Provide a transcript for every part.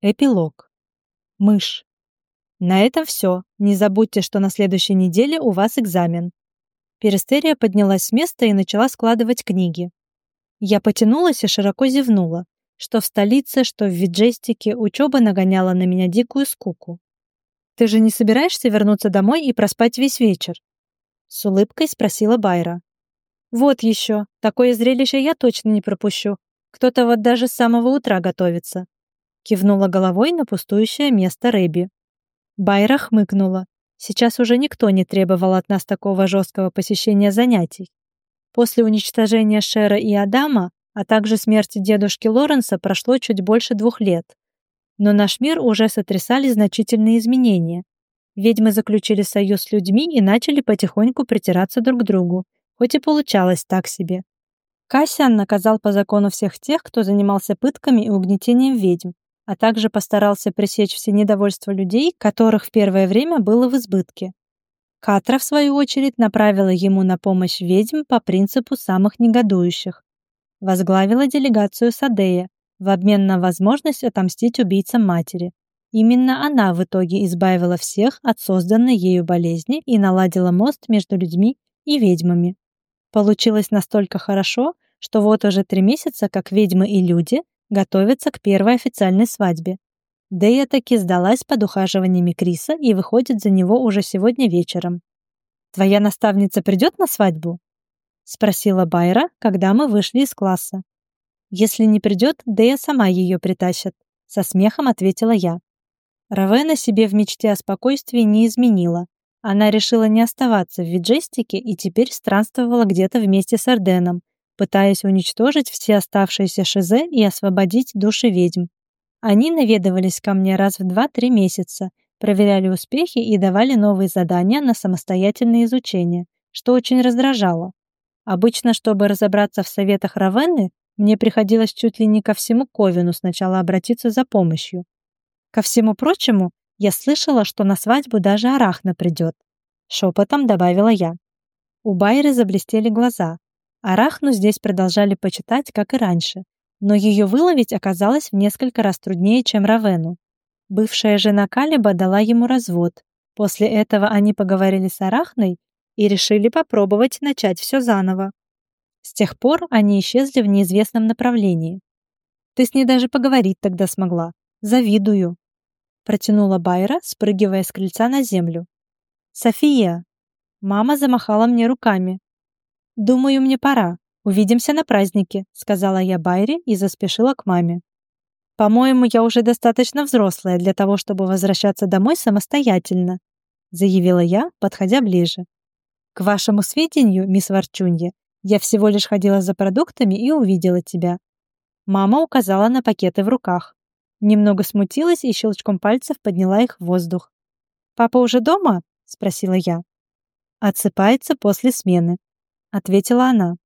Эпилог. Мышь. На этом все. Не забудьте, что на следующей неделе у вас экзамен. Перестерия поднялась с места и начала складывать книги. Я потянулась и широко зевнула. Что в столице, что в Виджестике учеба нагоняла на меня дикую скуку. «Ты же не собираешься вернуться домой и проспать весь вечер?» С улыбкой спросила Байра. «Вот еще. Такое зрелище я точно не пропущу. Кто-то вот даже с самого утра готовится кивнула головой на пустующее место Рэби. Байра хмыкнула. Сейчас уже никто не требовал от нас такого жесткого посещения занятий. После уничтожения Шера и Адама, а также смерти дедушки Лоренса прошло чуть больше двух лет. Но наш мир уже сотрясали значительные изменения. Ведьмы заключили союз с людьми и начали потихоньку притираться друг к другу, хоть и получалось так себе. Кассиан наказал по закону всех тех, кто занимался пытками и угнетением ведьм, а также постарался пресечь все недовольства людей, которых в первое время было в избытке. Катра, в свою очередь, направила ему на помощь ведьм по принципу самых негодующих. Возглавила делегацию Садея в обмен на возможность отомстить убийцам матери. Именно она в итоге избавила всех от созданной ею болезни и наладила мост между людьми и ведьмами. Получилось настолько хорошо, что вот уже три месяца, как ведьмы и люди готовится к первой официальной свадьбе. Дэя таки сдалась под ухаживаниями Криса и выходит за него уже сегодня вечером. «Твоя наставница придет на свадьбу?» — спросила Байра, когда мы вышли из класса. «Если не придет, Дэя сама ее притащит», — со смехом ответила я. Равена себе в мечте о спокойствии не изменила. Она решила не оставаться в Виджестике и теперь странствовала где-то вместе с Арденом, пытаясь уничтожить все оставшиеся шизе и освободить души ведьм. Они наведывались ко мне раз в 2-3 месяца, проверяли успехи и давали новые задания на самостоятельное изучение, что очень раздражало. Обычно, чтобы разобраться в советах Равенны, мне приходилось чуть ли не ко всему Ковину сначала обратиться за помощью. Ко всему прочему, я слышала, что на свадьбу даже Арахна придет. Шепотом добавила я. У Байры заблестели глаза, Арахну здесь продолжали почитать, как и раньше, но ее выловить оказалось в несколько раз труднее, чем Равену. Бывшая жена Калиба дала ему развод. После этого они поговорили с Арахной и решили попробовать начать все заново. С тех пор они исчезли в неизвестном направлении. Ты с ней даже поговорить тогда смогла. Завидую. Протянула Байра, спрыгивая с крыльца на землю. София. Мама замахала мне руками. «Думаю, мне пора. Увидимся на празднике», — сказала я Байре и заспешила к маме. «По-моему, я уже достаточно взрослая для того, чтобы возвращаться домой самостоятельно», — заявила я, подходя ближе. «К вашему сведению, мисс Ворчунья, я всего лишь ходила за продуктами и увидела тебя». Мама указала на пакеты в руках. Немного смутилась и щелчком пальцев подняла их в воздух. «Папа уже дома?» — спросила я. «Отсыпается после смены», — ответила она.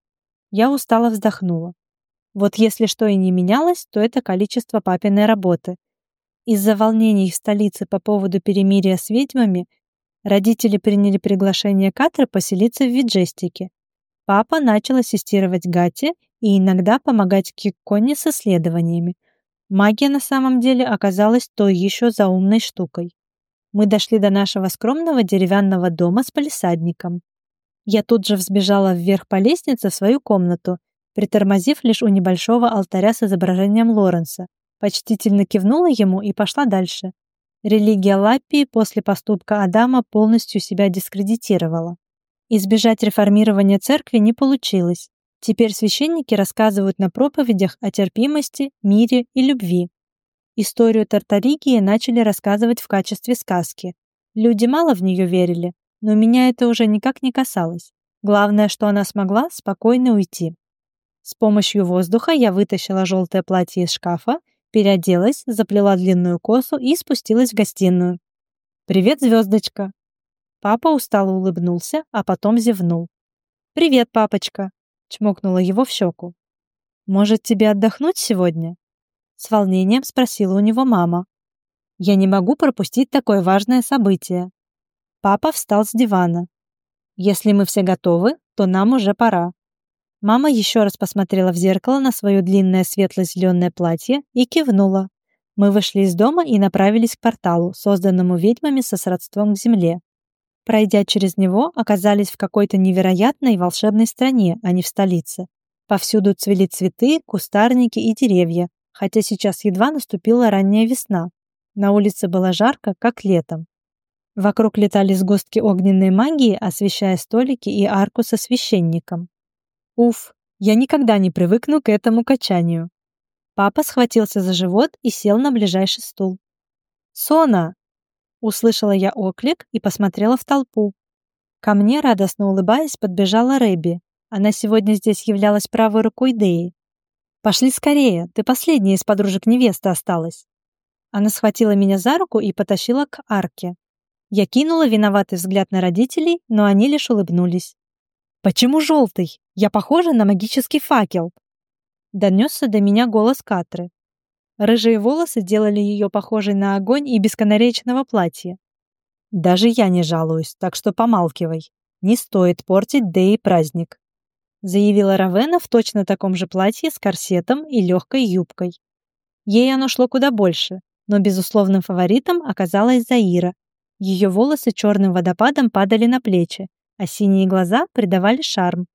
Я устало вздохнула. Вот если что и не менялось, то это количество папиной работы. Из-за волнений в столице по поводу перемирия с ведьмами родители приняли приглашение Катры поселиться в Виджестике. Папа начал ассистировать Гате и иногда помогать Кикконе с исследованиями. Магия на самом деле оказалась той еще заумной штукой. Мы дошли до нашего скромного деревянного дома с палисадником. Я тут же взбежала вверх по лестнице в свою комнату, притормозив лишь у небольшого алтаря с изображением Лоренса. Почтительно кивнула ему и пошла дальше. Религия Лаппии после поступка Адама полностью себя дискредитировала. Избежать реформирования церкви не получилось. Теперь священники рассказывают на проповедях о терпимости, мире и любви. Историю Тартаригии начали рассказывать в качестве сказки. Люди мало в нее верили, но меня это уже никак не касалось. Главное, что она смогла спокойно уйти. С помощью воздуха я вытащила желтое платье из шкафа, переоделась, заплела длинную косу и спустилась в гостиную. «Привет, звездочка!» Папа устало улыбнулся, а потом зевнул. «Привет, папочка!» — чмокнула его в щеку. «Может, тебе отдохнуть сегодня?» С волнением спросила у него мама. «Я не могу пропустить такое важное событие», Папа встал с дивана. «Если мы все готовы, то нам уже пора». Мама еще раз посмотрела в зеркало на свое длинное светло-зеленое платье и кивнула. Мы вышли из дома и направились к порталу, созданному ведьмами со сродством к земле. Пройдя через него, оказались в какой-то невероятной волшебной стране, а не в столице. Повсюду цвели цветы, кустарники и деревья, хотя сейчас едва наступила ранняя весна. На улице было жарко, как летом. Вокруг летали сгустки огненной магии, освещая столики и арку со священником. Уф, я никогда не привыкну к этому качанию. Папа схватился за живот и сел на ближайший стул. «Сона!» Услышала я оклик и посмотрела в толпу. Ко мне, радостно улыбаясь, подбежала Рэби. Она сегодня здесь являлась правой рукой Деи. «Пошли скорее, ты последняя из подружек невесты осталась». Она схватила меня за руку и потащила к арке. Я кинула виноватый взгляд на родителей, но они лишь улыбнулись. «Почему желтый? Я похожа на магический факел!» Донесся до меня голос Катры. Рыжие волосы делали ее похожей на огонь и бесконечного платья. «Даже я не жалуюсь, так что помалкивай. Не стоит портить Дэй праздник», заявила Равена в точно таком же платье с корсетом и легкой юбкой. Ей оно шло куда больше, но безусловным фаворитом оказалась Заира, ее волосы черным водопадом падали на плечи, а синие глаза придавали шарм.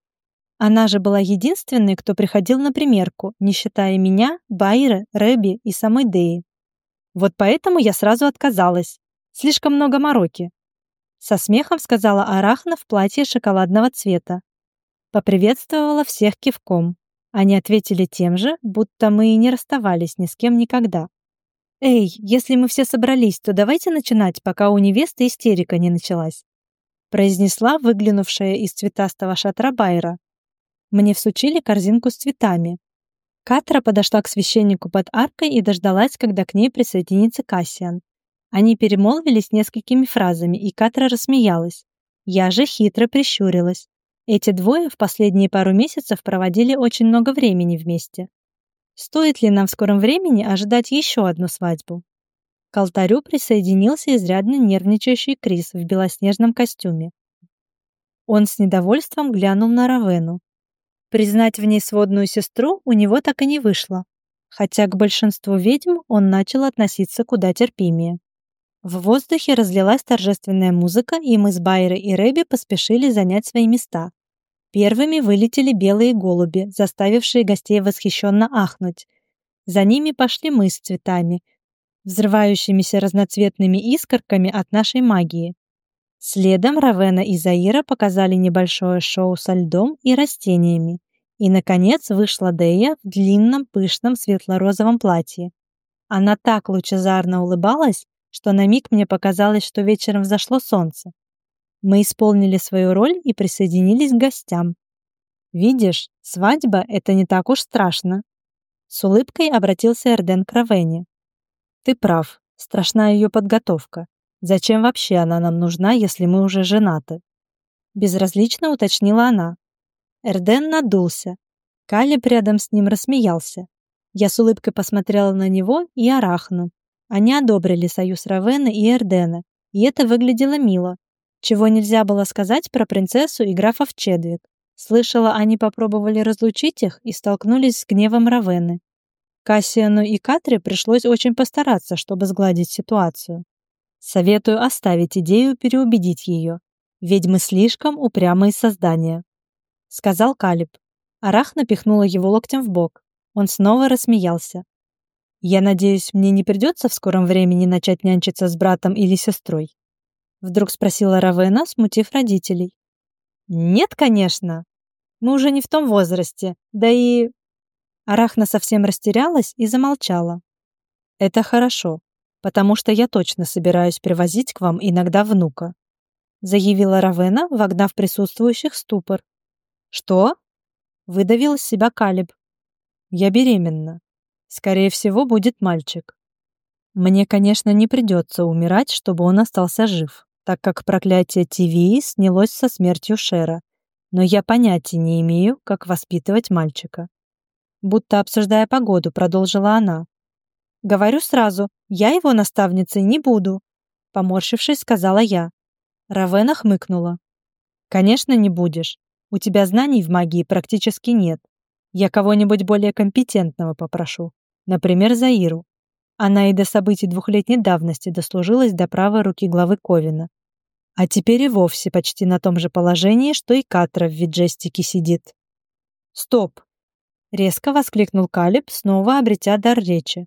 Она же была единственной, кто приходил на примерку, не считая меня, Байры, Рэби и самой Деи. Вот поэтому я сразу отказалась. Слишком много мороки. Со смехом сказала Арахна в платье шоколадного цвета. Поприветствовала всех кивком. Они ответили тем же, будто мы и не расставались ни с кем никогда. «Эй, если мы все собрались, то давайте начинать, пока у невесты истерика не началась», произнесла выглянувшая из цветастого шатра Байра. Мне всучили корзинку с цветами. Катра подошла к священнику под аркой и дождалась, когда к ней присоединится Кассиан. Они перемолвились несколькими фразами, и Катра рассмеялась. Я же хитро прищурилась. Эти двое в последние пару месяцев проводили очень много времени вместе. Стоит ли нам в скором времени ожидать еще одну свадьбу? К алтарю присоединился изрядно нервничающий Крис в белоснежном костюме. Он с недовольством глянул на Равену. Признать в ней сводную сестру у него так и не вышло, хотя к большинству ведьм он начал относиться куда терпимее. В воздухе разлилась торжественная музыка, и мы с Байрой и Рэби поспешили занять свои места. Первыми вылетели белые голуби, заставившие гостей восхищенно ахнуть. За ними пошли мы с цветами, взрывающимися разноцветными искорками от нашей магии. Следом Равена и Заира показали небольшое шоу со льдом и растениями. И, наконец, вышла Дея в длинном, пышном светло-розовом платье. Она так лучезарно улыбалась, что на миг мне показалось, что вечером взошло солнце. Мы исполнили свою роль и присоединились к гостям. «Видишь, свадьба — это не так уж страшно». С улыбкой обратился Эрден к Равене. «Ты прав, страшна ее подготовка. Зачем вообще она нам нужна, если мы уже женаты?» Безразлично уточнила она. Эрден надулся. Калиб рядом с ним рассмеялся. Я с улыбкой посмотрела на него и Арахну. Они одобрили союз Равена и Эрдена, и это выглядело мило, чего нельзя было сказать про принцессу и графов Чедвик. Слышала, они попробовали разлучить их и столкнулись с гневом Равены. Кассиану и Катре пришлось очень постараться, чтобы сгладить ситуацию. Советую оставить идею переубедить ее. Ведьмы слишком упрямые создания. Сказал Калиб. Арах напихнула его локтем в бок. Он снова рассмеялся. «Я надеюсь, мне не придется в скором времени начать нянчиться с братом или сестрой?» Вдруг спросила Равена, смутив родителей. «Нет, конечно. Мы уже не в том возрасте. Да и...» Арахна совсем растерялась и замолчала. «Это хорошо, потому что я точно собираюсь привозить к вам иногда внука», заявила Равена, вогнав присутствующих в ступор. «Что?» — выдавил из себя Калиб. «Я беременна. Скорее всего, будет мальчик. Мне, конечно, не придется умирать, чтобы он остался жив так как проклятие Тивии снялось со смертью Шера, но я понятия не имею, как воспитывать мальчика. Будто обсуждая погоду, продолжила она. «Говорю сразу, я его наставницей не буду», поморщившись, сказала я. Равена хмыкнула. «Конечно, не будешь. У тебя знаний в магии практически нет. Я кого-нибудь более компетентного попрошу. Например, Заиру. Она и до событий двухлетней давности дослужилась до правой руки главы Ковина. А теперь и вовсе почти на том же положении, что и Катра в виджестике сидит. «Стоп!» — резко воскликнул Калиб, снова обретя дар речи.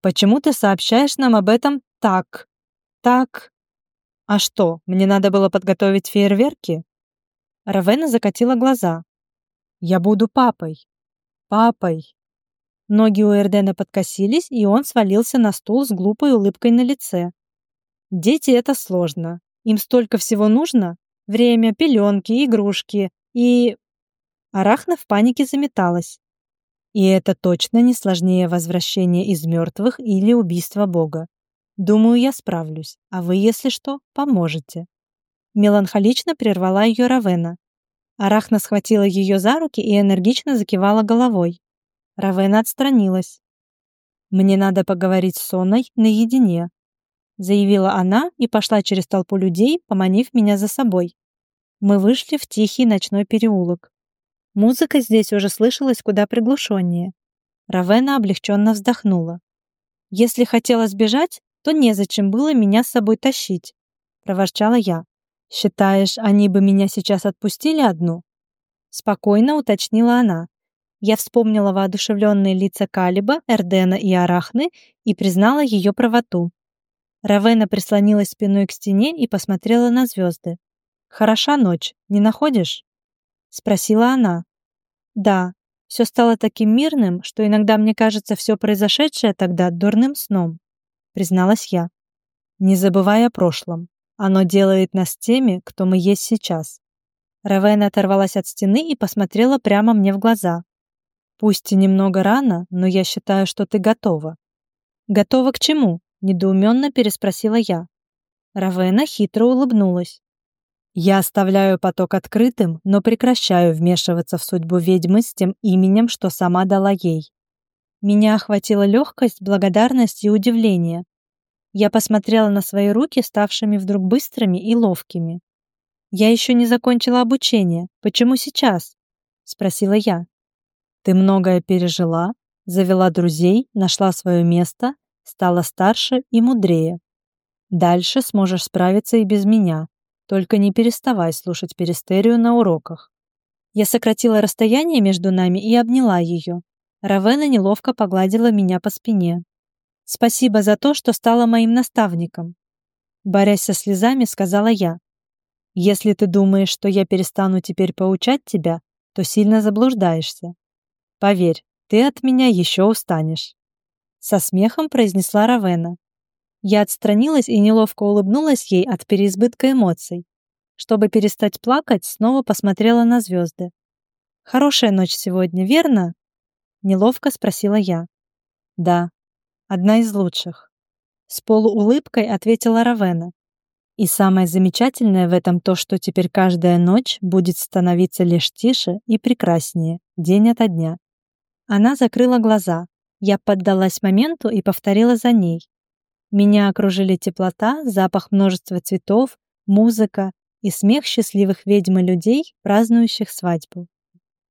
«Почему ты сообщаешь нам об этом так? Так? А что, мне надо было подготовить фейерверки?» Равена закатила глаза. «Я буду папой. Папой. Ноги у Эрдена подкосились, и он свалился на стул с глупой улыбкой на лице. Дети — это сложно. Им столько всего нужно. Время, пеленки, игрушки и... Арахна в панике заметалась. И это точно не сложнее возвращения из мертвых или убийства Бога. Думаю, я справлюсь, а вы, если что, поможете. Меланхолично прервала ее Равена. Арахна схватила ее за руки и энергично закивала головой. Равена отстранилась. «Мне надо поговорить с Соной наедине», заявила она и пошла через толпу людей, поманив меня за собой. Мы вышли в тихий ночной переулок. Музыка здесь уже слышалась куда приглушеннее. Равена облегченно вздохнула. «Если хотела сбежать, то незачем было меня с собой тащить», — проворчала я. «Считаешь, они бы меня сейчас отпустили одну?» Спокойно уточнила она. Я вспомнила воодушевленные лица Калиба, Эрдена и Арахны и признала ее правоту. Равена прислонилась спиной к стене и посмотрела на звезды. «Хороша ночь, не находишь?» — спросила она. «Да, все стало таким мирным, что иногда мне кажется все произошедшее тогда дурным сном», — призналась я. «Не забывай о прошлом. Оно делает нас теми, кто мы есть сейчас». Равена оторвалась от стены и посмотрела прямо мне в глаза. Пусть и немного рано, но я считаю, что ты готова. Готова к чему? Недоуменно переспросила я. Равена хитро улыбнулась. Я оставляю поток открытым, но прекращаю вмешиваться в судьбу ведьмы с тем именем, что сама дала ей. Меня охватила легкость, благодарность и удивление. Я посмотрела на свои руки, ставшими вдруг быстрыми и ловкими. «Я еще не закончила обучение. Почему сейчас?» — спросила я. Ты многое пережила, завела друзей, нашла свое место, стала старше и мудрее. Дальше сможешь справиться и без меня. Только не переставай слушать Перистерию на уроках. Я сократила расстояние между нами и обняла ее. Равена неловко погладила меня по спине. «Спасибо за то, что стала моим наставником», борясь со слезами, сказала я. «Если ты думаешь, что я перестану теперь поучать тебя, то сильно заблуждаешься. Поверь, ты от меня еще устанешь. Со смехом произнесла Равена. Я отстранилась и неловко улыбнулась ей от переизбытка эмоций. Чтобы перестать плакать, снова посмотрела на звезды. «Хорошая ночь сегодня, верно?» Неловко спросила я. «Да, одна из лучших». С полуулыбкой ответила Равена. И самое замечательное в этом то, что теперь каждая ночь будет становиться лишь тише и прекраснее, день ото дня. Она закрыла глаза. Я поддалась моменту и повторила за ней. Меня окружили теплота, запах множества цветов, музыка и смех счастливых ведьм и людей, празднующих свадьбу.